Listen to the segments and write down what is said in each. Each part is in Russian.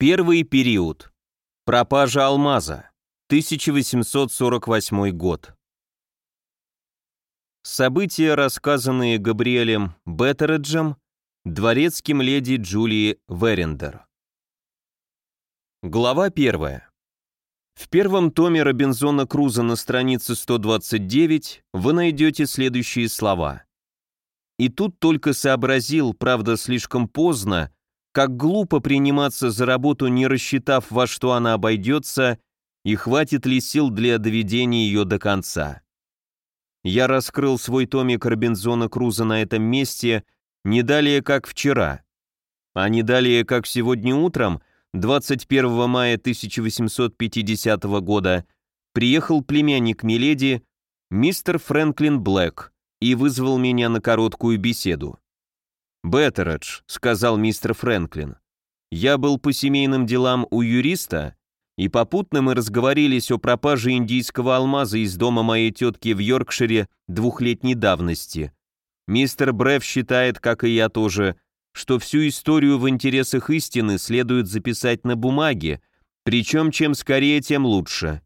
Первый период. Пропажа алмаза. 1848 год. События, рассказанные Габриэлем Беттереджем, дворецким леди Джулии Верендер. Глава первая. В первом томе Робинзона Круза на странице 129 вы найдете следующие слова. И тут только сообразил, правда, слишком поздно, как глупо приниматься за работу, не рассчитав, во что она обойдется, и хватит ли сил для доведения ее до конца. Я раскрыл свой томик Робинзона Круза на этом месте не далее, как вчера. А не далее, как сегодня утром, 21 мая 1850 года, приехал племянник Миледи, мистер Фрэнклин Блэк, и вызвал меня на короткую беседу. «Беттередж», — сказал мистер Фрэнклин, — «я был по семейным делам у юриста, и попутно мы разговорились о пропаже индийского алмаза из дома моей тетки в Йоркшире двухлетней давности. Мистер Бреф считает, как и я тоже, что всю историю в интересах истины следует записать на бумаге, причем чем скорее, тем лучше.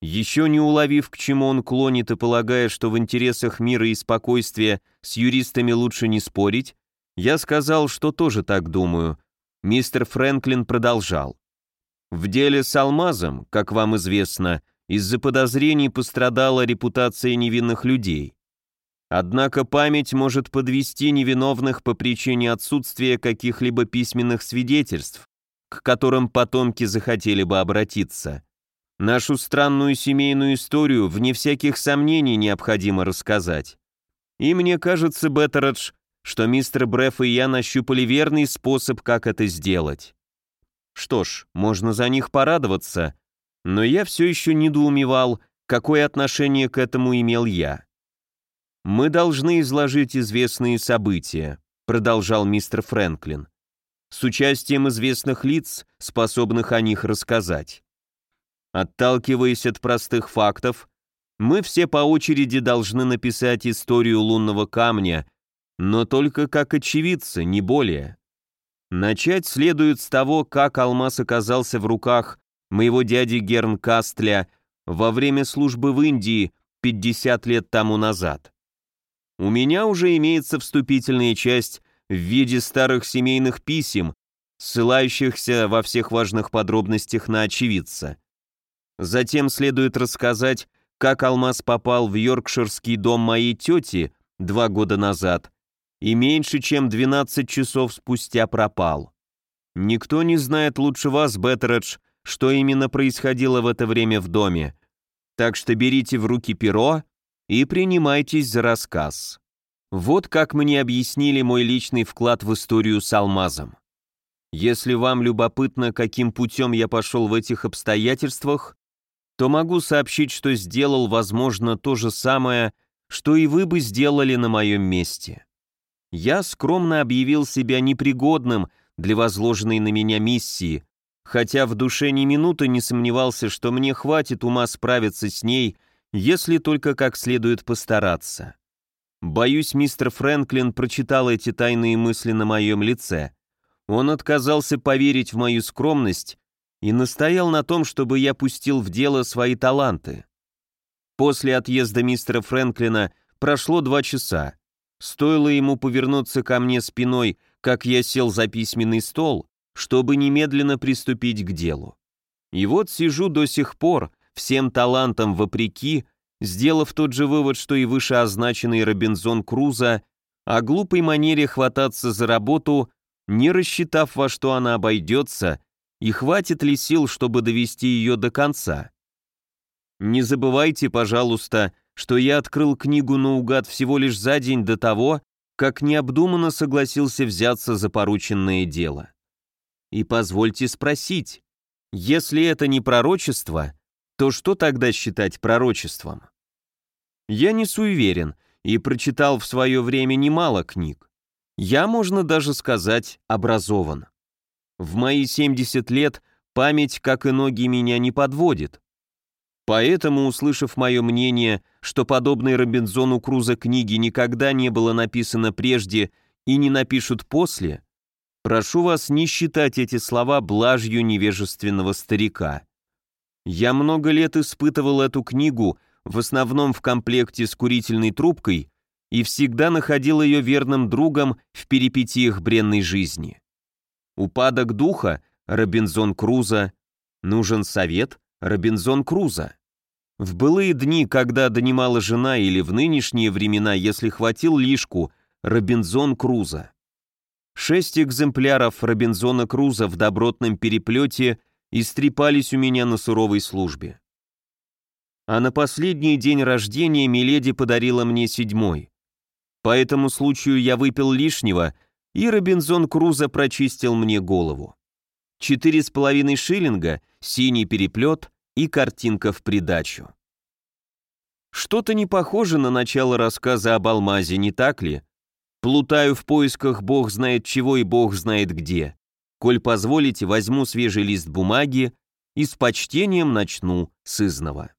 Еще не уловив, к чему он клонит и полагая, что в интересах мира и спокойствия с юристами лучше не спорить, я сказал, что тоже так думаю. Мистер Фрэнклин продолжал. В деле с алмазом, как вам известно, из-за подозрений пострадала репутация невинных людей. Однако память может подвести невиновных по причине отсутствия каких-либо письменных свидетельств, к которым потомки захотели бы обратиться. Нашу странную семейную историю, вне всяких сомнений, необходимо рассказать. И мне кажется, Беттередж, что мистер Бреф и я нащупали верный способ, как это сделать. Что ж, можно за них порадоваться, но я все еще недоумевал, какое отношение к этому имел я. «Мы должны изложить известные события», продолжал мистер Фрэнклин, с участием известных лиц, способных о них рассказать. Отталкиваясь от простых фактов, мы все по очереди должны написать историю лунного камня, но только как очевидцы, не более. Начать следует с того, как алмаз оказался в руках моего дяди Герн Кастля во время службы в Индии 50 лет тому назад. У меня уже имеется вступительная часть в виде старых семейных писем, ссылающихся во всех важных подробностях на очевидца. Затем следует рассказать, как алмаз попал в йоркширский дом моей тети два года назад и меньше чем 12 часов спустя пропал. Никто не знает лучше вас, Беттередж, что именно происходило в это время в доме, так что берите в руки перо и принимайтесь за рассказ. Вот как мне объяснили мой личный вклад в историю с алмазом. Если вам любопытно, каким путем я пошел в этих обстоятельствах, то могу сообщить, что сделал, возможно, то же самое, что и вы бы сделали на моем месте. Я скромно объявил себя непригодным для возложенной на меня миссии, хотя в душе ни минуты не сомневался, что мне хватит ума справиться с ней, если только как следует постараться. Боюсь, мистер Фрэнклин прочитал эти тайные мысли на моем лице. Он отказался поверить в мою скромность и настоял на том, чтобы я пустил в дело свои таланты. После отъезда мистера Фрэнклина прошло два часа. Стоило ему повернуться ко мне спиной, как я сел за письменный стол, чтобы немедленно приступить к делу. И вот сижу до сих пор, всем талантам вопреки, сделав тот же вывод, что и вышеозначенный Робинзон Круза, о глупой манере хвататься за работу, не рассчитав, во что она обойдется, и хватит ли сил, чтобы довести ее до конца. Не забывайте, пожалуйста, что я открыл книгу наугад всего лишь за день до того, как необдуманно согласился взяться за порученное дело. И позвольте спросить, если это не пророчество, то что тогда считать пророчеством? Я не суеверен и прочитал в свое время немало книг. Я, можно даже сказать, образован. В мои 70 лет память, как и ноги, меня не подводит. Поэтому, услышав мое мнение, что подобной Робинзону Круза книги никогда не было написано прежде и не напишут после, Прошу вас не считать эти слова блажью невежественного старика. Я много лет испытывал эту книгу, в основном в комплекте с курительной трубкой, и всегда находил ее верным другом в перипетиях бренной жизни. Упадок духа — Робинзон Крузо. Нужен совет — Робинзон Крузо. В былые дни, когда донимала жена, или в нынешние времена, если хватил лишку, Робинзон Крузо. Шесть экземпляров Робинзона Круза в добротном переплете истрепались у меня на суровой службе. А на последний день рождения Миледи подарила мне седьмой. По этому случаю я выпил лишнего, и Робинзон Круза прочистил мне голову. Четыре с половиной шиллинга, синий переплет и картинка в придачу. Что-то не похоже на начало рассказа об алмазе, не так ли? Плутаю в поисках бог знает чего и бог знает где. Коль позволите, возьму свежий лист бумаги и с почтением начну с изного.